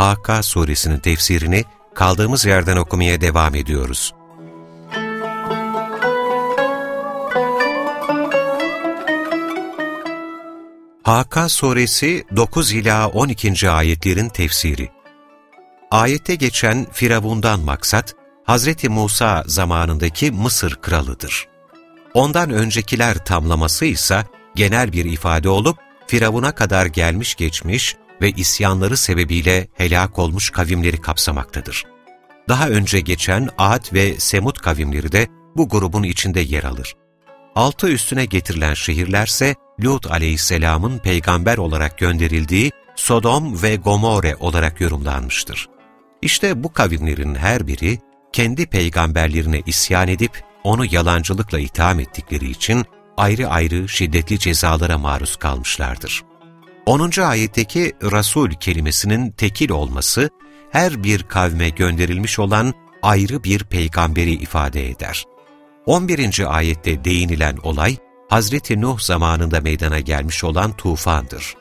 Hakka suresinin tefsirini kaldığımız yerden okumaya devam ediyoruz. Hakka suresi 9 ila 12. ayetlerin tefsiri. Ayette geçen Firavundan maksat, Hazreti Musa zamanındaki Mısır kralıdır. Ondan öncekiler tamlaması ise genel bir ifade olup, Firavun'a kadar gelmiş geçmiş ve isyanları sebebiyle helak olmuş kavimleri kapsamaktadır. Daha önce geçen Ad ve Semud kavimleri de bu grubun içinde yer alır. Altı üstüne getirilen şehirlerse Lut aleyhisselamın peygamber olarak gönderildiği Sodom ve Gomorre olarak yorumlanmıştır. İşte bu kavimlerin her biri kendi peygamberlerine isyan edip onu yalancılıkla itham ettikleri için ayrı ayrı şiddetli cezalara maruz kalmışlardır. 10. ayetteki Rasul kelimesinin tekil olması, her bir kavme gönderilmiş olan ayrı bir peygamberi ifade eder. 11. ayette değinilen olay, Hazreti Nuh zamanında meydana gelmiş olan tufandır.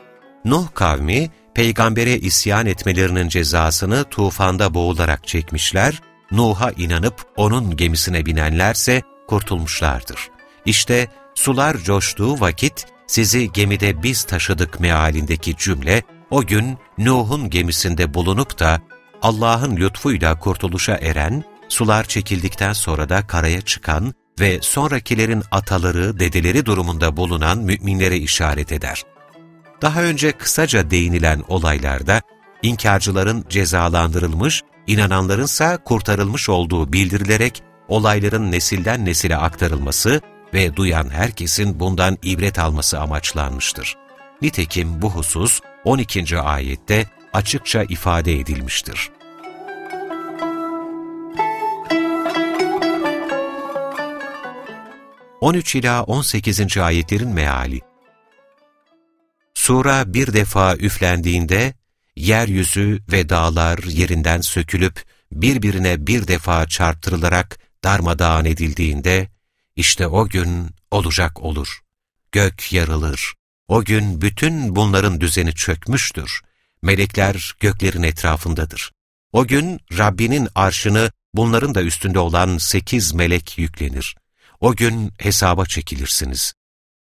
Nuh kavmi, peygambere isyan etmelerinin cezasını tufanda boğularak çekmişler, Nuh'a inanıp onun gemisine binenlerse kurtulmuşlardır. İşte sular coştuğu vakit sizi gemide biz taşıdık mealindeki cümle, o gün Nuh'un gemisinde bulunup da Allah'ın lütfuyla kurtuluşa eren, sular çekildikten sonra da karaya çıkan ve sonrakilerin ataları, dedeleri durumunda bulunan müminlere işaret eder. Daha önce kısaca değinilen olaylarda, inkarcıların cezalandırılmış, inananlarınsa kurtarılmış olduğu bildirilerek olayların nesilden nesile aktarılması ve duyan herkesin bundan ibret alması amaçlanmıştır. Nitekim bu husus 12. ayette açıkça ifade edilmiştir. ...13 ila 18. ayetlerin meali Sura bir defa üflendiğinde, yeryüzü ve dağlar yerinden sökülüp, birbirine bir defa çarptırılarak darmadağın edildiğinde, işte o gün olacak olur. Gök yarılır. O gün bütün bunların düzeni çökmüştür. Melekler göklerin etrafındadır. O gün Rabbinin arşını bunların da üstünde olan sekiz melek yüklenir. O gün hesaba çekilirsiniz.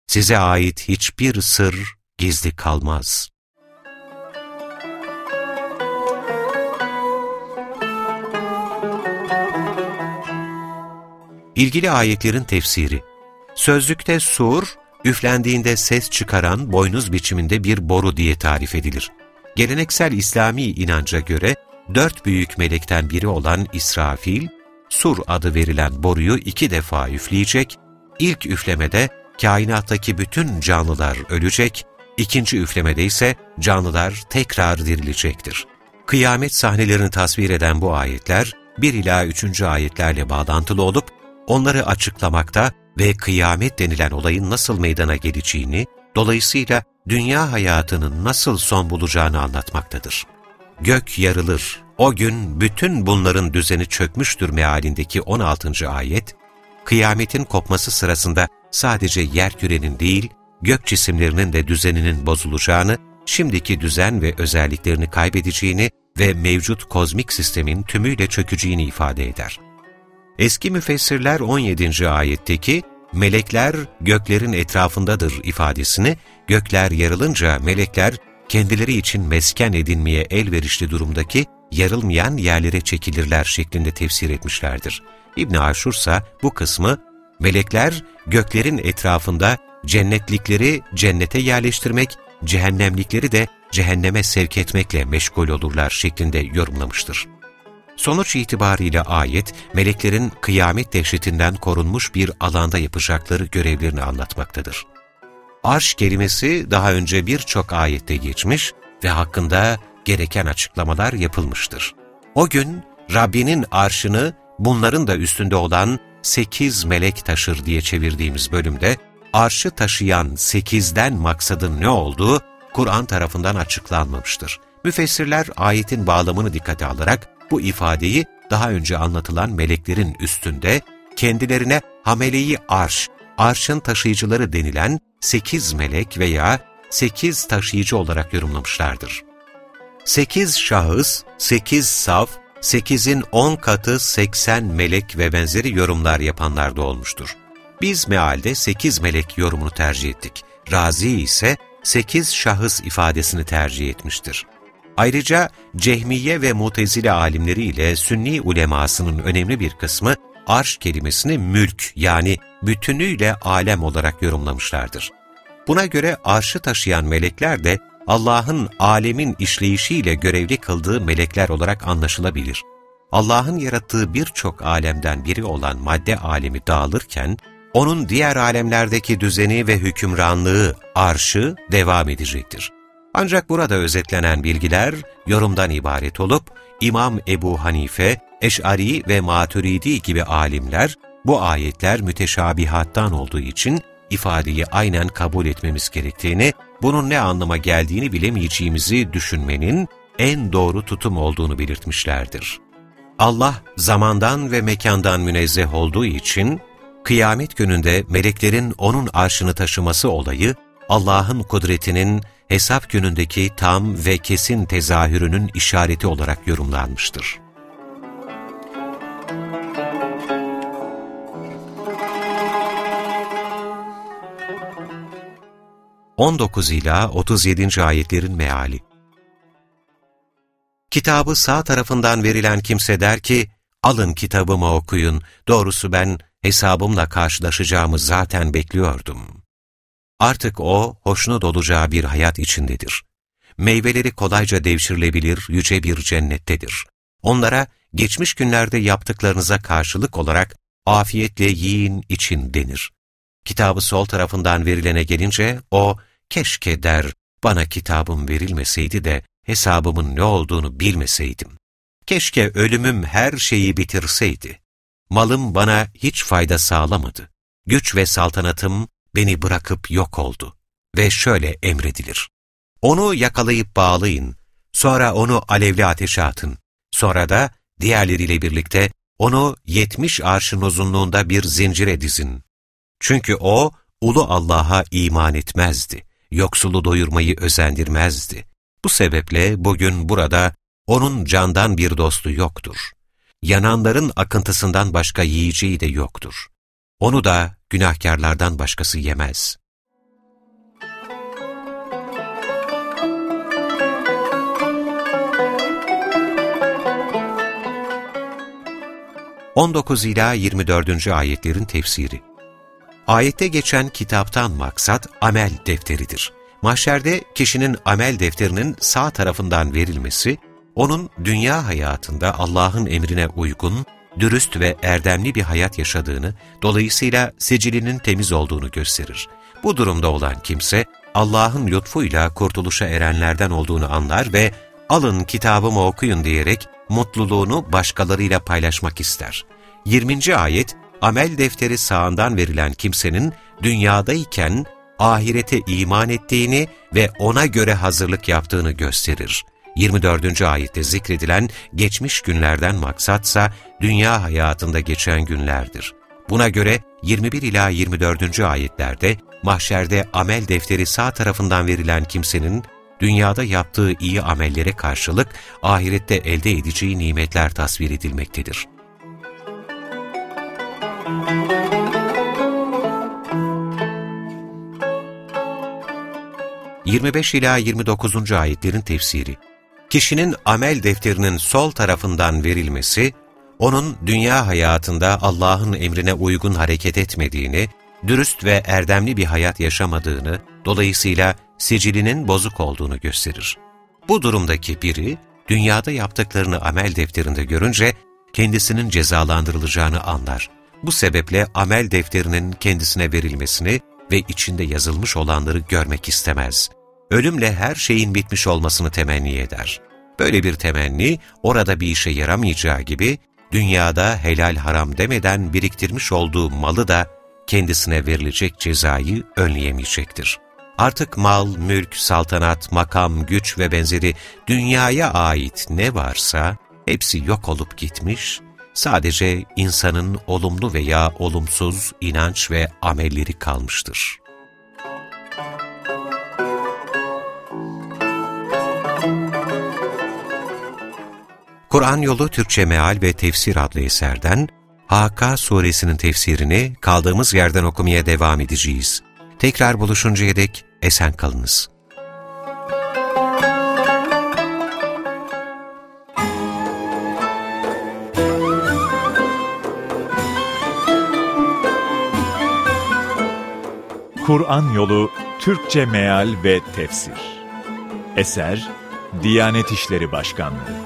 Size ait hiçbir sır gizli kalmaz. İlgili ayetlerin tefsiri Sözlükte sur, üflendiğinde ses çıkaran boynuz biçiminde bir boru diye tarif edilir. Geleneksel İslami inanca göre dört büyük melekten biri olan İsrafil, sur adı verilen boruyu iki defa üfleyecek, ilk üflemede kainattaki bütün canlılar ölecek, ikinci üflemede ise canlılar tekrar dirilecektir. Kıyamet sahnelerini tasvir eden bu ayetler, 1 ila 3. ayetlerle bağlantılı olup, onları açıklamakta ve kıyamet denilen olayın nasıl meydana geleceğini, dolayısıyla dünya hayatının nasıl son bulacağını anlatmaktadır. Gök yarılır, o gün bütün bunların düzeni çökmüştür mealindeki 16. ayet, kıyametin kopması sırasında sadece yer kürenin değil, gök cisimlerinin de düzeninin bozulacağını, şimdiki düzen ve özelliklerini kaybedeceğini ve mevcut kozmik sistemin tümüyle çökeceğini ifade eder. Eski müfessirler 17. ayetteki melekler göklerin etrafındadır ifadesini, gökler yarılınca melekler kendileri için mesken edinmeye elverişli durumdaki yarılmayan yerlere çekilirler şeklinde tefsir etmişlerdir. İbn Aşur ise bu kısmı melekler göklerin etrafında cennetlikleri cennete yerleştirmek, cehennemlikleri de cehenneme sevk etmekle meşgul olurlar şeklinde yorumlamıştır. Sonuç itibariyle ayet, meleklerin kıyamet dehşetinden korunmuş bir alanda yapacakları görevlerini anlatmaktadır. Arş kelimesi daha önce birçok ayette geçmiş ve hakkında gereken açıklamalar yapılmıştır. O gün Rabbinin arşını bunların da üstünde olan sekiz melek taşır diye çevirdiğimiz bölümde arşı taşıyan sekizden maksadın ne olduğu Kur'an tarafından açıklanmamıştır. Müfessirler ayetin bağlamını dikkate alarak bu ifadeyi daha önce anlatılan meleklerin üstünde kendilerine hameleyi arş, arşın taşıyıcıları denilen sekiz melek veya sekiz taşıyıcı olarak yorumlamışlardır. Sekiz şahıs, sekiz saf, sekizin on katı seksen melek ve benzeri yorumlar yapanlar da olmuştur. Biz mealde sekiz melek yorumunu tercih ettik. Razi ise sekiz şahıs ifadesini tercih etmiştir. Ayrıca Cehmiye ve Mutezile alimleri ile Sünni ulemasının önemli bir kısmı arş kelimesini mülk yani bütünüyle alem olarak yorumlamışlardır. Buna göre arşı taşıyan melekler de Allah'ın alemin işleyişiyle görevli kıldığı melekler olarak anlaşılabilir. Allah'ın yarattığı birçok alemden biri olan madde alemi dağılırken, onun diğer alemlerdeki düzeni ve hükümranlığı, arşı devam edecektir. Ancak burada özetlenen bilgiler yorumdan ibaret olup, İmam Ebu Hanife, Eş'ari ve Maturidi gibi alimler, bu ayetler müteşabihattan olduğu için ifadeyi aynen kabul etmemiz gerektiğini, bunun ne anlama geldiğini bilemeyeceğimizi düşünmenin en doğru tutum olduğunu belirtmişlerdir. Allah zamandan ve mekandan münezzeh olduğu için, kıyamet gününde meleklerin O'nun arşını taşıması olayı, Allah'ın kudretinin hesap günündeki tam ve kesin tezahürünün işareti olarak yorumlanmıştır. 19 ila 37. ayetlerin meali. Kitabı sağ tarafından verilen kimse der ki, alın kitabımı okuyun, doğrusu ben hesabımla karşılaşacağımı zaten bekliyordum. Artık o, hoşnut olacağı bir hayat içindedir. Meyveleri kolayca devşirilebilir, yüce bir cennettedir. Onlara, geçmiş günlerde yaptıklarınıza karşılık olarak, afiyetle yiyin için denir. Kitabı sol tarafından verilene gelince, o, keşke der, bana kitabım verilmeseydi de hesabımın ne olduğunu bilmeseydim. Keşke ölümüm her şeyi bitirseydi. Malım bana hiç fayda sağlamadı. Güç ve saltanatım beni bırakıp yok oldu. Ve şöyle emredilir. Onu yakalayıp bağlayın, sonra onu alevli ateşe atın. Sonra da diğerleriyle birlikte onu yetmiş arşın uzunluğunda bir zincire dizin. Çünkü o, ulu Allah'a iman etmezdi yoksulu doyurmayı özendirmezdi. Bu sebeple bugün burada onun candan bir dostu yoktur. Yananların akıntısından başka yiyeceği de yoktur. Onu da günahkarlardan başkası yemez. On dokuz ila 24. ayetlerin tefsiri Ayette geçen kitaptan maksat amel defteridir. Mahşerde kişinin amel defterinin sağ tarafından verilmesi, onun dünya hayatında Allah'ın emrine uygun, dürüst ve erdemli bir hayat yaşadığını, dolayısıyla sicilinin temiz olduğunu gösterir. Bu durumda olan kimse, Allah'ın lütfuyla kurtuluşa erenlerden olduğunu anlar ve alın kitabımı okuyun diyerek mutluluğunu başkalarıyla paylaşmak ister. 20. ayet, amel defteri sağından verilen kimsenin dünyadayken ahirete iman ettiğini ve ona göre hazırlık yaptığını gösterir. 24. ayette zikredilen geçmiş günlerden maksatsa dünya hayatında geçen günlerdir. Buna göre 21 ila 24. ayetlerde mahşerde amel defteri sağ tarafından verilen kimsenin dünyada yaptığı iyi amellere karşılık ahirette elde edeceği nimetler tasvir edilmektedir. 25 ila 29. ayetlerin tefsiri. Kişinin amel defterinin sol tarafından verilmesi, onun dünya hayatında Allah'ın emrine uygun hareket etmediğini, dürüst ve erdemli bir hayat yaşamadığını, dolayısıyla sicilinin bozuk olduğunu gösterir. Bu durumdaki biri, dünyada yaptıklarını amel defterinde görünce, kendisinin cezalandırılacağını anlar. Bu sebeple amel defterinin kendisine verilmesini ve içinde yazılmış olanları görmek istemez. Ölümle her şeyin bitmiş olmasını temenni eder. Böyle bir temenni orada bir işe yaramayacağı gibi dünyada helal haram demeden biriktirmiş olduğu malı da kendisine verilecek cezayı önleyemeyecektir. Artık mal, mülk, saltanat, makam, güç ve benzeri dünyaya ait ne varsa hepsi yok olup gitmiş, sadece insanın olumlu veya olumsuz inanç ve amelleri kalmıştır. Kur'an Yolu Türkçe Meal ve Tefsir adlı eserden Haka suresinin tefsirini kaldığımız yerden okumaya devam edeceğiz. Tekrar buluşuncaya dek esen kalınız. Kur'an Yolu Türkçe Meal ve Tefsir Eser Diyanet İşleri Başkanlığı